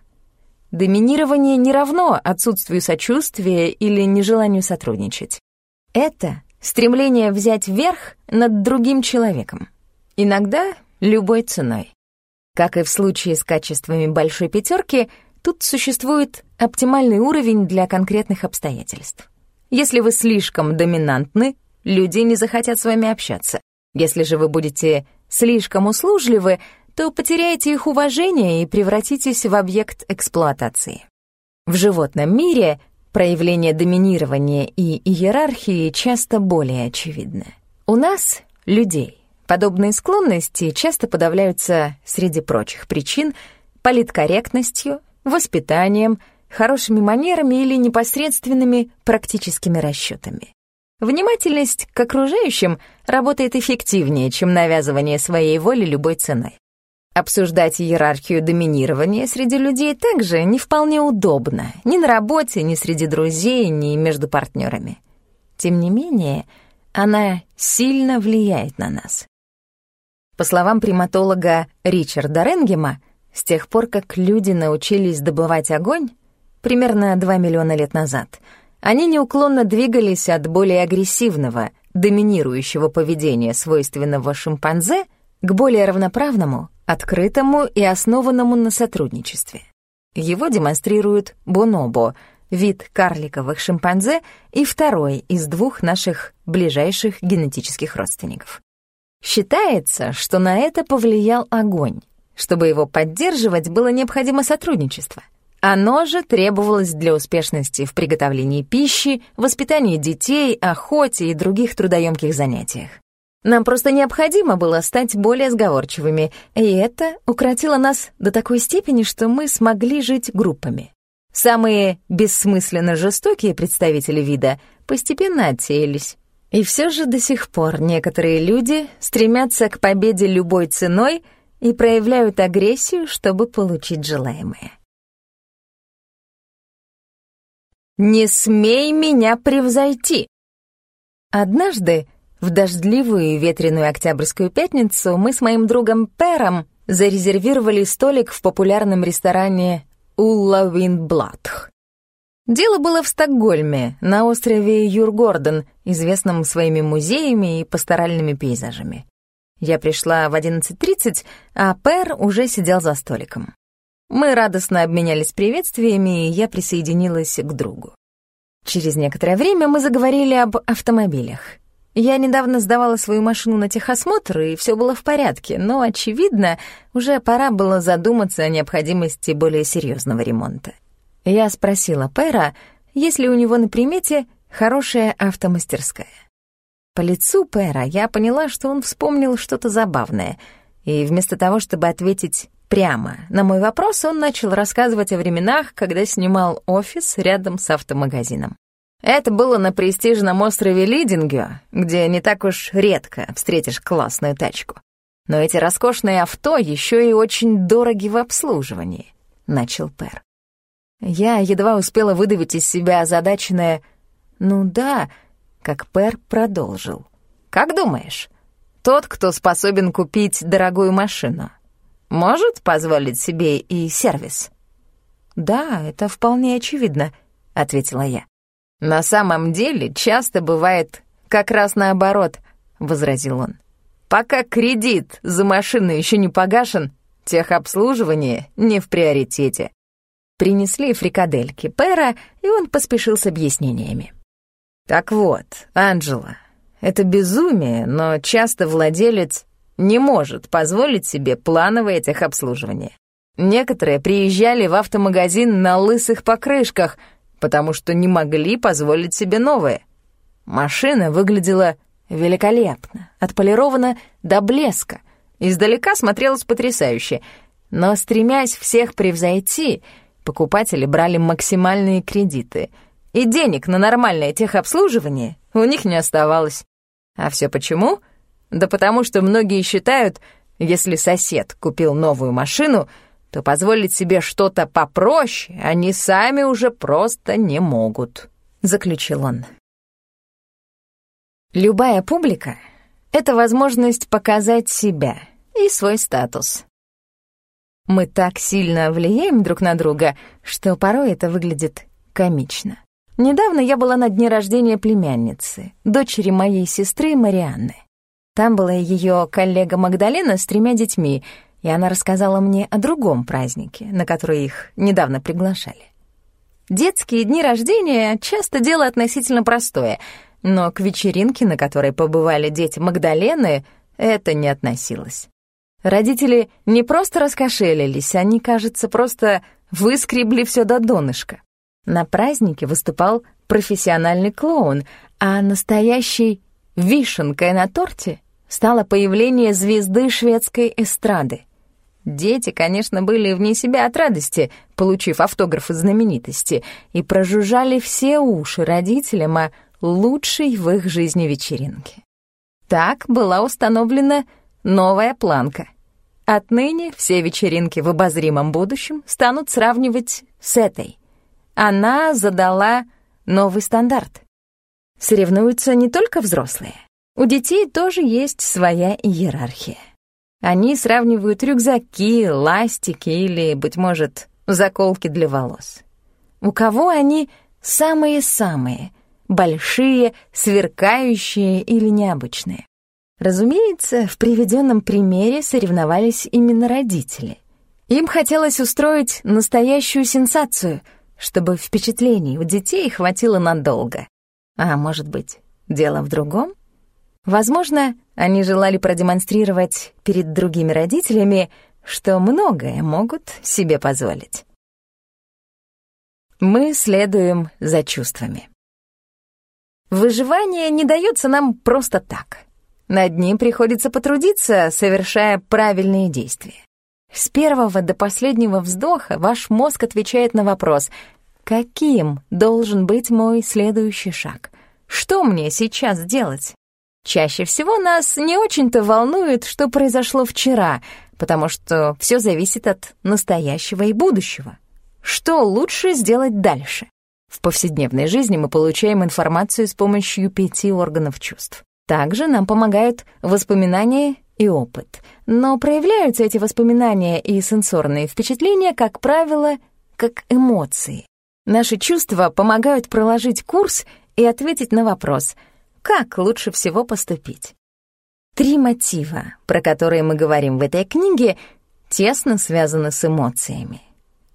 Доминирование не равно отсутствию сочувствия или нежеланию сотрудничать. Это стремление взять верх над другим человеком, иногда любой ценой. Как и в случае с качествами большой пятерки, тут существует оптимальный уровень для конкретных обстоятельств. Если вы слишком доминантны, люди не захотят с вами общаться. Если же вы будете слишком услужливы, то потеряете их уважение и превратитесь в объект эксплуатации. В животном мире проявление доминирования и иерархии часто более очевидны. У нас людей. Подобные склонности часто подавляются среди прочих причин политкорректностью, воспитанием, хорошими манерами или непосредственными практическими расчетами. Внимательность к окружающим работает эффективнее, чем навязывание своей воли любой ценой. Обсуждать иерархию доминирования среди людей также не вполне удобно, ни на работе, ни среди друзей, ни между партнерами. Тем не менее, она сильно влияет на нас. По словам приматолога Ричарда Ренгема, с тех пор, как люди научились добывать огонь, примерно 2 миллиона лет назад, они неуклонно двигались от более агрессивного, доминирующего поведения, свойственного шимпанзе, к более равноправному, открытому и основанному на сотрудничестве. Его демонстрируют бонобо, вид карликовых шимпанзе и второй из двух наших ближайших генетических родственников. Считается, что на это повлиял огонь. Чтобы его поддерживать, было необходимо сотрудничество. Оно же требовалось для успешности в приготовлении пищи, воспитании детей, охоте и других трудоемких занятиях. Нам просто необходимо было стать более сговорчивыми, и это укротило нас до такой степени, что мы смогли жить группами. Самые бессмысленно жестокие представители вида постепенно отсеялись. И все же до сих пор некоторые люди стремятся к победе любой ценой и проявляют агрессию, чтобы получить желаемое. «Не смей меня превзойти!» Однажды, в дождливую и ветреную октябрьскую пятницу, мы с моим другом Пером зарезервировали столик в популярном ресторане «Улла Виндблатх». Дело было в Стокгольме, на острове Юргорден, известном своими музеями и пасторальными пейзажами. Я пришла в 11.30, а Пэр уже сидел за столиком. Мы радостно обменялись приветствиями, и я присоединилась к другу. Через некоторое время мы заговорили об автомобилях. Я недавно сдавала свою машину на техосмотр, и все было в порядке, но, очевидно, уже пора было задуматься о необходимости более серьезного ремонта. Я спросила Пэра, есть ли у него на примете хорошая автомастерская. По лицу Пэра я поняла, что он вспомнил что-то забавное, и вместо того, чтобы ответить прямо на мой вопрос, он начал рассказывать о временах, когда снимал офис рядом с автомагазином. Это было на престижном острове Лидингё, где не так уж редко встретишь классную тачку. Но эти роскошные авто еще и очень дороги в обслуживании, — начал Пэр. Я едва успела выдавить из себя озадаченное «ну да», как Пэр продолжил. «Как думаешь, тот, кто способен купить дорогую машину, может позволить себе и сервис?» «Да, это вполне очевидно», — ответила я. «На самом деле часто бывает как раз наоборот», — возразил он. «Пока кредит за машину еще не погашен, техобслуживание не в приоритете. Принесли фрикадельки Пэра, и он поспешил с объяснениями. «Так вот, Анджела, это безумие, но часто владелец не может позволить себе плановое техобслуживание. Некоторые приезжали в автомагазин на лысых покрышках, потому что не могли позволить себе новое. Машина выглядела великолепно, отполирована до блеска, издалека смотрелась потрясающе, но, стремясь всех превзойти, покупатели брали максимальные кредиты, и денег на нормальное техобслуживание у них не оставалось. А все почему? Да потому что многие считают, если сосед купил новую машину, то позволить себе что-то попроще они сами уже просто не могут», — заключил он. Любая публика — это возможность показать себя и свой статус. Мы так сильно влияем друг на друга, что порой это выглядит комично. Недавно я была на дне рождения племянницы, дочери моей сестры Марианны. Там была ее коллега Магдалена с тремя детьми, и она рассказала мне о другом празднике, на который их недавно приглашали. Детские дни рождения — часто дело относительно простое, но к вечеринке, на которой побывали дети Магдалены, это не относилось. Родители не просто раскошелились, они, кажется, просто выскребли все до донышка. На празднике выступал профессиональный клоун, а настоящей вишенкой на торте стало появление звезды шведской эстрады. Дети, конечно, были вне себя от радости, получив автографы знаменитости, и прожужжали все уши родителям о лучшей в их жизни вечеринке. Так была установлена новая планка. Отныне все вечеринки в обозримом будущем станут сравнивать с этой. Она задала новый стандарт. Соревнуются не только взрослые. У детей тоже есть своя иерархия. Они сравнивают рюкзаки, ластики или, быть может, заколки для волос. У кого они самые-самые, большие, сверкающие или необычные? Разумеется, в приведенном примере соревновались именно родители. Им хотелось устроить настоящую сенсацию, чтобы впечатлений у детей хватило надолго. А может быть, дело в другом? Возможно, они желали продемонстрировать перед другими родителями, что многое могут себе позволить. Мы следуем за чувствами. Выживание не дается нам просто так. Над ним приходится потрудиться, совершая правильные действия. С первого до последнего вздоха ваш мозг отвечает на вопрос, каким должен быть мой следующий шаг? Что мне сейчас делать? Чаще всего нас не очень-то волнует, что произошло вчера, потому что все зависит от настоящего и будущего. Что лучше сделать дальше? В повседневной жизни мы получаем информацию с помощью пяти органов чувств. Также нам помогают воспоминания и опыт. Но проявляются эти воспоминания и сенсорные впечатления, как правило, как эмоции. Наши чувства помогают проложить курс и ответить на вопрос — как лучше всего поступить. Три мотива, про которые мы говорим в этой книге, тесно связаны с эмоциями.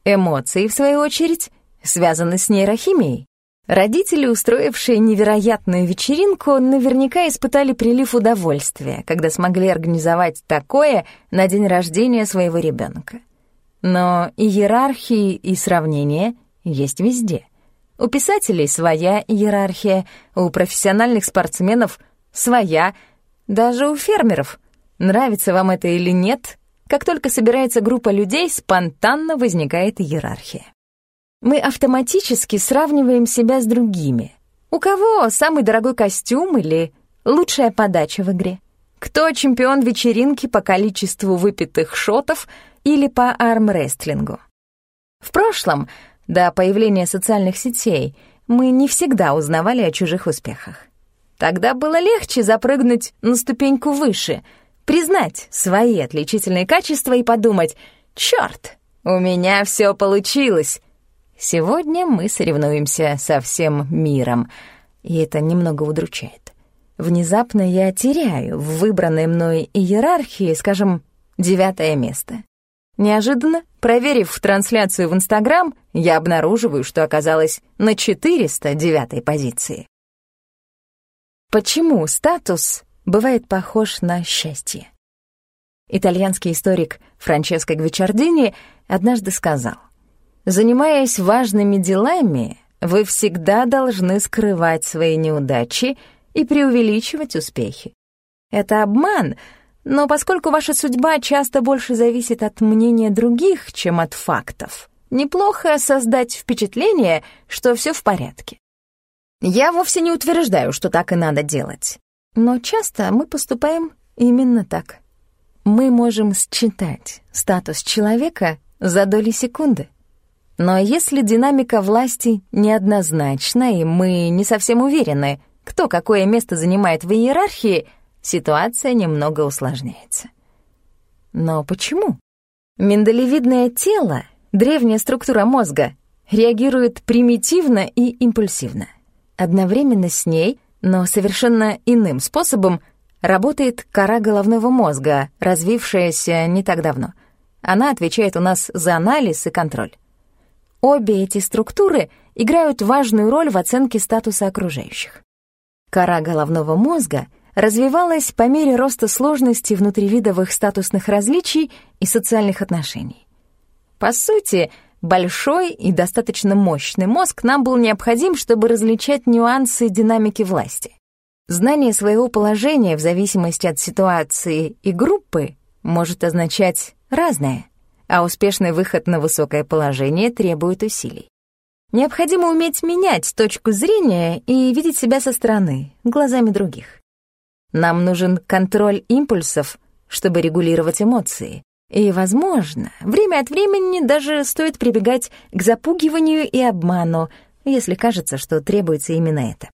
Эмоции, в свою очередь, связаны с нейрохимией. Родители, устроившие невероятную вечеринку, наверняка испытали прилив удовольствия, когда смогли организовать такое на день рождения своего ребенка. Но иерархии и сравнения есть везде — у писателей своя иерархия, у профессиональных спортсменов своя, даже у фермеров. Нравится вам это или нет, как только собирается группа людей, спонтанно возникает иерархия. Мы автоматически сравниваем себя с другими. У кого самый дорогой костюм или лучшая подача в игре? Кто чемпион вечеринки по количеству выпитых шотов или по армрестлингу? В прошлом до появления социальных сетей мы не всегда узнавали о чужих успехах. Тогда было легче запрыгнуть на ступеньку выше, признать свои отличительные качества и подумать «Чёрт, у меня всё получилось!» Сегодня мы соревнуемся со всем миром, и это немного удручает. Внезапно я теряю в выбранной мной иерархии, скажем, девятое место. Неожиданно, проверив трансляцию в Инстаграм, я обнаруживаю, что оказалась на 409-й позиции. Почему статус бывает похож на счастье? Итальянский историк Франческо Гвичардини однажды сказал, «Занимаясь важными делами, вы всегда должны скрывать свои неудачи и преувеличивать успехи. Это обман — но поскольку ваша судьба часто больше зависит от мнения других, чем от фактов, неплохо создать впечатление, что все в порядке. Я вовсе не утверждаю, что так и надо делать. Но часто мы поступаем именно так. Мы можем считать статус человека за доли секунды. Но если динамика власти неоднозначна, и мы не совсем уверены, кто какое место занимает в иерархии — ситуация немного усложняется. Но почему? Миндалевидное тело, древняя структура мозга, реагирует примитивно и импульсивно. Одновременно с ней, но совершенно иным способом, работает кора головного мозга, развившаяся не так давно. Она отвечает у нас за анализ и контроль. Обе эти структуры играют важную роль в оценке статуса окружающих. Кора головного мозга — развивалась по мере роста сложности внутривидовых статусных различий и социальных отношений. По сути, большой и достаточно мощный мозг нам был необходим, чтобы различать нюансы динамики власти. Знание своего положения в зависимости от ситуации и группы может означать разное, а успешный выход на высокое положение требует усилий. Необходимо уметь менять точку зрения и видеть себя со стороны, глазами других. Нам нужен контроль импульсов, чтобы регулировать эмоции. И, возможно, время от времени даже стоит прибегать к запугиванию и обману, если кажется, что требуется именно это.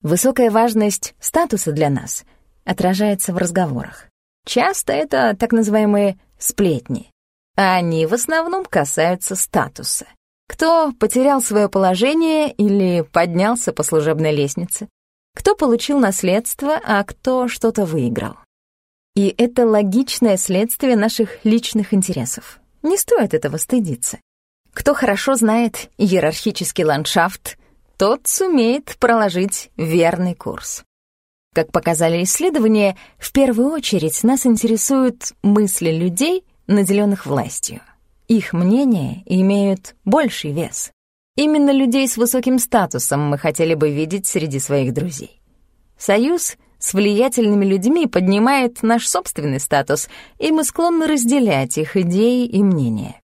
Высокая важность статуса для нас отражается в разговорах. Часто это так называемые сплетни, а они в основном касаются статуса. Кто потерял свое положение или поднялся по служебной лестнице, кто получил наследство, а кто что-то выиграл. И это логичное следствие наших личных интересов. Не стоит этого стыдиться. Кто хорошо знает иерархический ландшафт, тот сумеет проложить верный курс. Как показали исследования, в первую очередь нас интересуют мысли людей, наделенных властью. Их мнения имеют больший вес. Именно людей с высоким статусом мы хотели бы видеть среди своих друзей. Союз с влиятельными людьми поднимает наш собственный статус, и мы склонны разделять их идеи и мнения.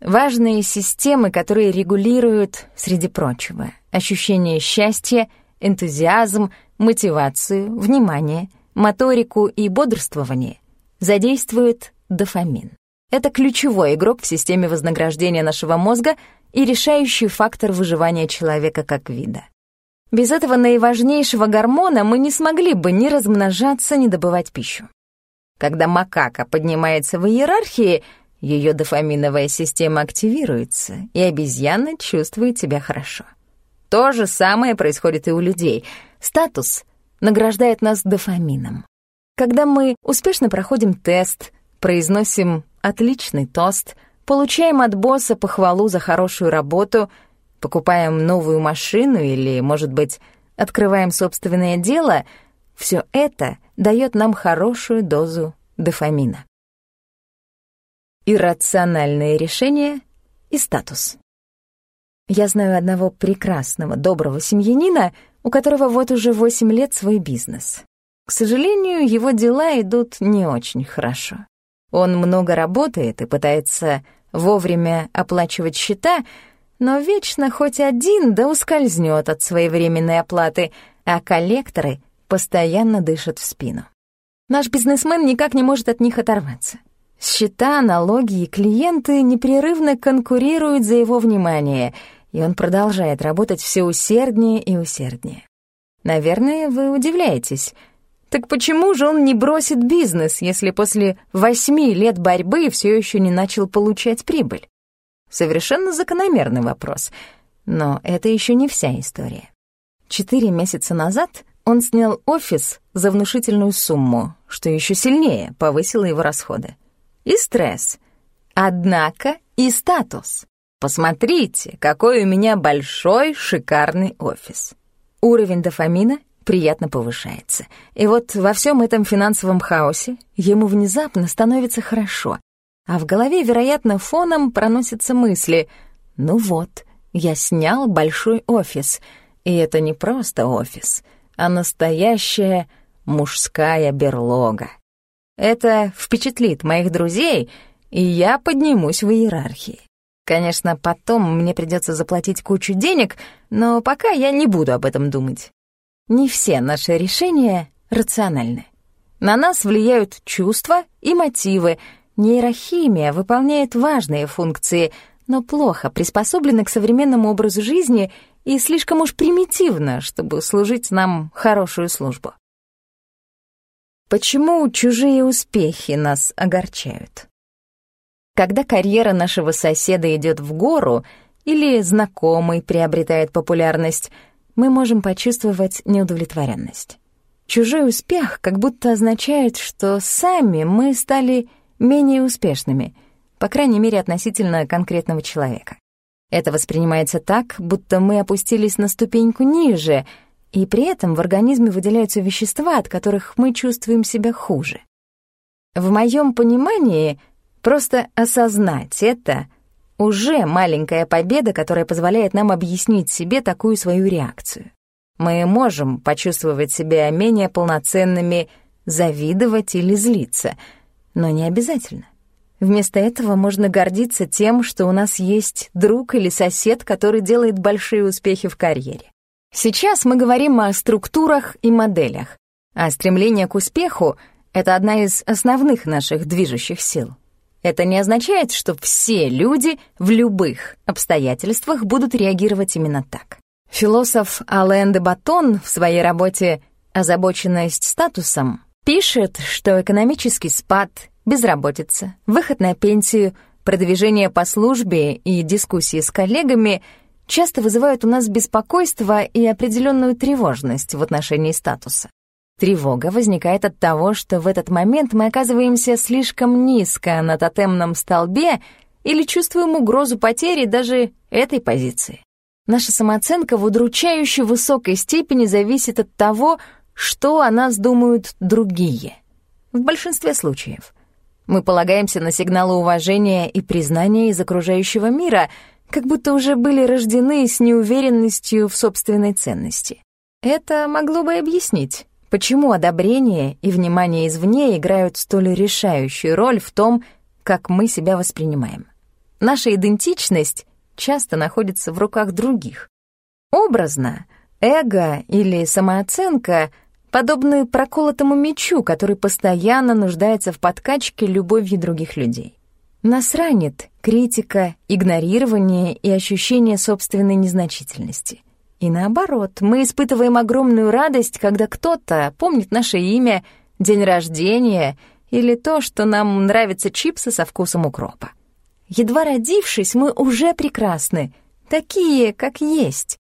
Важные системы, которые регулируют, среди прочего, ощущение счастья, энтузиазм, мотивацию, внимание, моторику и бодрствование, задействуют дофамин. Это ключевой игрок в системе вознаграждения нашего мозга и решающий фактор выживания человека как вида. Без этого наиважнейшего гормона мы не смогли бы ни размножаться, ни добывать пищу. Когда макака поднимается в иерархии, ее дофаминовая система активируется, и обезьяна чувствует себя хорошо. То же самое происходит и у людей. Статус награждает нас дофамином. Когда мы успешно проходим тест, произносим отличный тост, получаем от босса похвалу за хорошую работу — покупаем новую машину или, может быть, открываем собственное дело, все это дает нам хорошую дозу дофамина. Иррациональные решения и статус. Я знаю одного прекрасного, доброго семьянина, у которого вот уже 8 лет свой бизнес. К сожалению, его дела идут не очень хорошо. Он много работает и пытается вовремя оплачивать счета, но вечно хоть один да ускользнет от своевременной оплаты, а коллекторы постоянно дышат в спину. Наш бизнесмен никак не может от них оторваться. Счета, налоги и клиенты непрерывно конкурируют за его внимание, и он продолжает работать все усерднее и усерднее. Наверное, вы удивляетесь. Так почему же он не бросит бизнес, если после восьми лет борьбы все еще не начал получать прибыль? Совершенно закономерный вопрос. Но это еще не вся история. Четыре месяца назад он снял офис за внушительную сумму, что еще сильнее повысило его расходы. И стресс. Однако и статус. Посмотрите, какой у меня большой, шикарный офис. Уровень дофамина приятно повышается. И вот во всем этом финансовом хаосе ему внезапно становится хорошо, а в голове, вероятно, фоном проносятся мысли. «Ну вот, я снял большой офис, и это не просто офис, а настоящая мужская берлога. Это впечатлит моих друзей, и я поднимусь в иерархии. Конечно, потом мне придется заплатить кучу денег, но пока я не буду об этом думать. Не все наши решения рациональны. На нас влияют чувства и мотивы, Нейрохимия выполняет важные функции, но плохо приспособлена к современному образу жизни и слишком уж примитивна, чтобы служить нам хорошую службу. Почему чужие успехи нас огорчают? Когда карьера нашего соседа идет в гору или знакомый приобретает популярность, мы можем почувствовать неудовлетворенность. Чужой успех как будто означает, что сами мы стали менее успешными, по крайней мере относительно конкретного человека. Это воспринимается так, будто мы опустились на ступеньку ниже, и при этом в организме выделяются вещества, от которых мы чувствуем себя хуже. В моем понимании, просто осознать это уже маленькая победа, которая позволяет нам объяснить себе такую свою реакцию. Мы можем почувствовать себя менее полноценными, завидовать или злиться, но не обязательно. Вместо этого можно гордиться тем, что у нас есть друг или сосед, который делает большие успехи в карьере. Сейчас мы говорим о структурах и моделях, а стремление к успеху — это одна из основных наших движущих сил. Это не означает, что все люди в любых обстоятельствах будут реагировать именно так. Философ Ален де Батон в своей работе «Озабоченность статусом» пишет, что экономический спад, безработица, выход на пенсию, продвижение по службе и дискуссии с коллегами часто вызывают у нас беспокойство и определенную тревожность в отношении статуса. Тревога возникает от того, что в этот момент мы оказываемся слишком низко на тотемном столбе или чувствуем угрозу потери даже этой позиции. Наша самооценка в удручающе высокой степени зависит от того, что о нас думают другие. В большинстве случаев. Мы полагаемся на сигналы уважения и признания из окружающего мира, как будто уже были рождены с неуверенностью в собственной ценности. Это могло бы объяснить, Почему одобрение и внимание извне играют столь решающую роль в том, как мы себя воспринимаем? Наша идентичность часто находится в руках других. Образно, эго или самооценка подобны проколотому мечу, который постоянно нуждается в подкачке любовью других людей. Нас ранит критика, игнорирование и ощущение собственной незначительности. И наоборот, мы испытываем огромную радость, когда кто-то помнит наше имя, день рождения или то, что нам нравятся чипсы со вкусом укропа. Едва родившись, мы уже прекрасны, такие, как есть.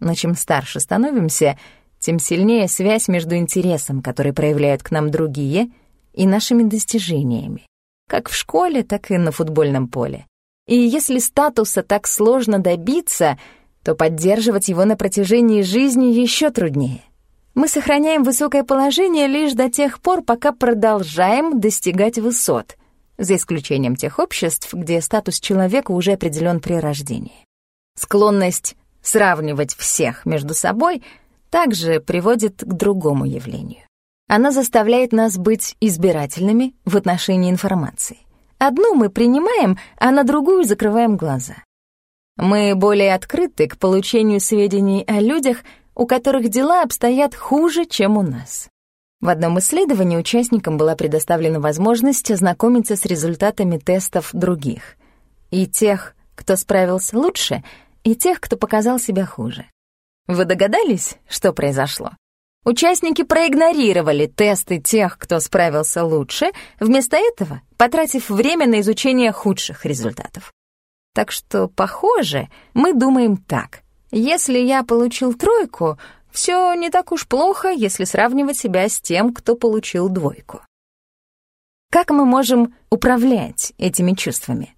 Но чем старше становимся, тем сильнее связь между интересом, который проявляют к нам другие, и нашими достижениями, как в школе, так и на футбольном поле. И если статуса так сложно добиться — то поддерживать его на протяжении жизни еще труднее. Мы сохраняем высокое положение лишь до тех пор, пока продолжаем достигать высот, за исключением тех обществ, где статус человека уже определен при рождении. Склонность сравнивать всех между собой также приводит к другому явлению. Она заставляет нас быть избирательными в отношении информации. Одну мы принимаем, а на другую закрываем глаза. Мы более открыты к получению сведений о людях, у которых дела обстоят хуже, чем у нас. В одном исследовании участникам была предоставлена возможность ознакомиться с результатами тестов других. И тех, кто справился лучше, и тех, кто показал себя хуже. Вы догадались, что произошло? Участники проигнорировали тесты тех, кто справился лучше, вместо этого потратив время на изучение худших результатов. Так что, похоже, мы думаем так. Если я получил тройку, все не так уж плохо, если сравнивать себя с тем, кто получил двойку. Как мы можем управлять этими чувствами?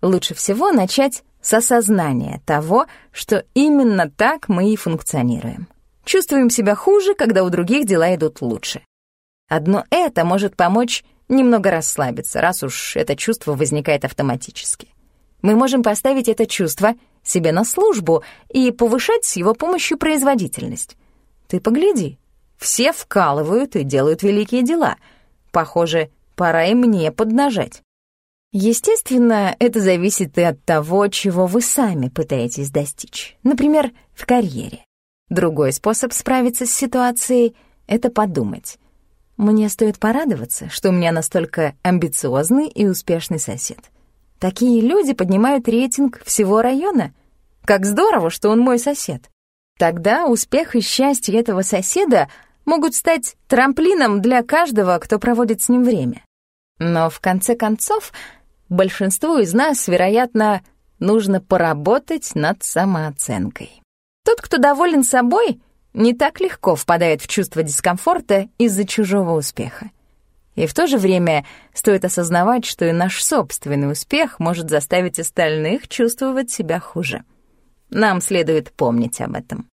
Лучше всего начать с осознания того, что именно так мы и функционируем. Чувствуем себя хуже, когда у других дела идут лучше. Одно это может помочь немного расслабиться, раз уж это чувство возникает автоматически мы можем поставить это чувство себе на службу и повышать с его помощью производительность. Ты погляди, все вкалывают и делают великие дела. Похоже, пора и мне поднажать. Естественно, это зависит и от того, чего вы сами пытаетесь достичь. Например, в карьере. Другой способ справиться с ситуацией — это подумать. Мне стоит порадоваться, что у меня настолько амбициозный и успешный сосед. Такие люди поднимают рейтинг всего района. Как здорово, что он мой сосед. Тогда успех и счастье этого соседа могут стать трамплином для каждого, кто проводит с ним время. Но в конце концов, большинству из нас, вероятно, нужно поработать над самооценкой. Тот, кто доволен собой, не так легко впадает в чувство дискомфорта из-за чужого успеха. И в то же время стоит осознавать, что и наш собственный успех может заставить остальных чувствовать себя хуже. Нам следует помнить об этом.